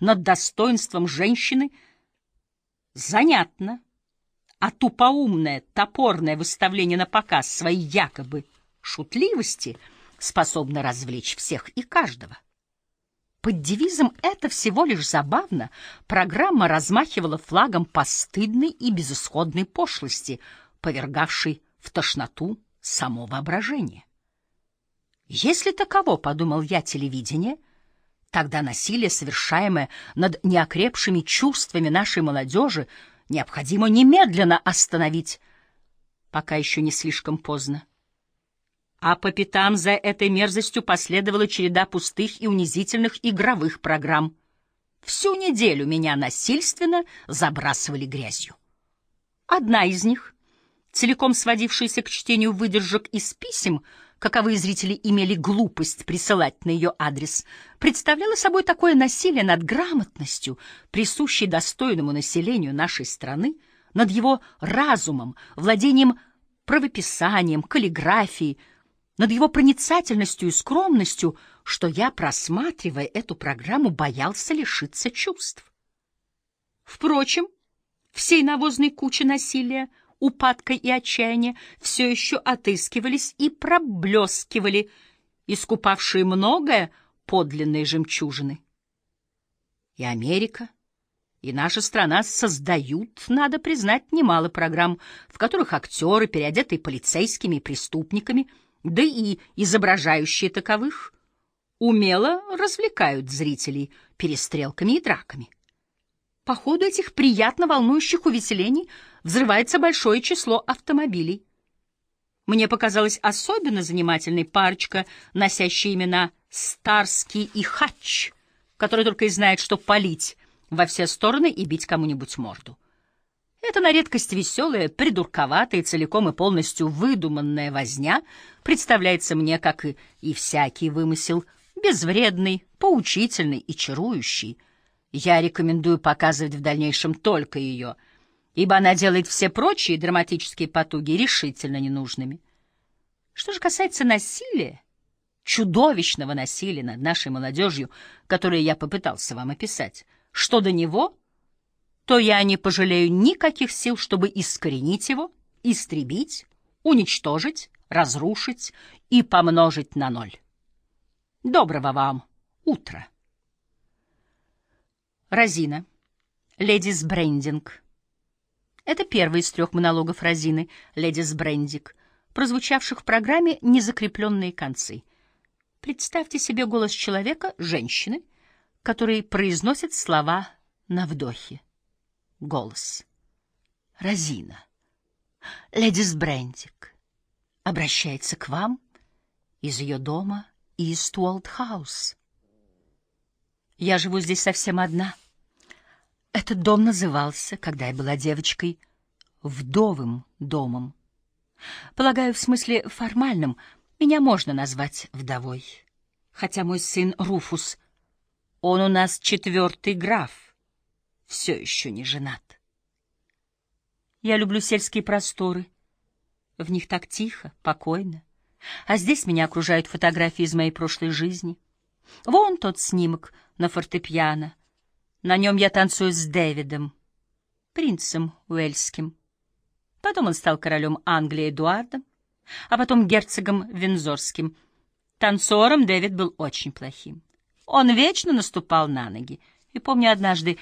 над достоинством женщины, занятно, а тупоумное, топорное выставление на показ своей якобы шутливости способно развлечь всех и каждого. Под девизом «это всего лишь забавно» программа размахивала флагом постыдной и безысходной пошлости, повергавшей в тошноту само воображение. Если таково, — подумал я, — телевидение, тогда насилие, совершаемое над неокрепшими чувствами нашей молодежи, необходимо немедленно остановить, пока еще не слишком поздно. А по пятам за этой мерзостью последовала череда пустых и унизительных игровых программ. Всю неделю меня насильственно забрасывали грязью. Одна из них, целиком сводившаяся к чтению выдержек из писем, каковые зрители имели глупость присылать на ее адрес, представляла собой такое насилие над грамотностью, присущей достойному населению нашей страны, над его разумом, владением правописанием, каллиграфией, над его проницательностью и скромностью, что я, просматривая эту программу, боялся лишиться чувств. Впрочем, всей навозной куче насилия, упадка и отчаяния все еще отыскивались и проблескивали, искупавшие многое подлинные жемчужины. И Америка, и наша страна создают, надо признать, немало программ, в которых актеры, переодетые полицейскими и преступниками, да и изображающие таковых, умело развлекают зрителей перестрелками и драками. По ходу этих приятно волнующих увеселений взрывается большое число автомобилей. Мне показалась особенно занимательной парочка, носящая имена Старский и Хач, который только и знает, что палить во все стороны и бить кому-нибудь морду. Это на редкость веселая, придурковатая, целиком и полностью выдуманная возня представляется мне, как и, и всякий вымысел, безвредный, поучительный и чарующий. Я рекомендую показывать в дальнейшем только ее, ибо она делает все прочие драматические потуги решительно ненужными. Что же касается насилия, чудовищного насилия над нашей молодежью, которое я попытался вам описать, что до него — то я не пожалею никаких сил, чтобы искоренить его, истребить, уничтожить, разрушить и помножить на ноль. Доброго вам утра. Розина. Леди Сбрендинг. Это первый из трех монологов Розины, леди Сбрендик, прозвучавших в программе «Незакрепленные концы». Представьте себе голос человека, женщины, который произносит слова на вдохе голос. Розина, леди Сбрендик, обращается к вам из ее дома Истволд-хаус. Я живу здесь совсем одна. Этот дом назывался, когда я была девочкой, вдовым домом. Полагаю, в смысле формальном меня можно назвать вдовой. Хотя мой сын Руфус, он у нас четвертый граф, все еще не женат. Я люблю сельские просторы. В них так тихо, покойно. А здесь меня окружают фотографии из моей прошлой жизни. Вон тот снимок на фортепиано. На нем я танцую с Дэвидом, принцем Уэльским. Потом он стал королем Англии Эдуардом, а потом герцогом Винзорским. Танцором Дэвид был очень плохим. Он вечно наступал на ноги. И помню однажды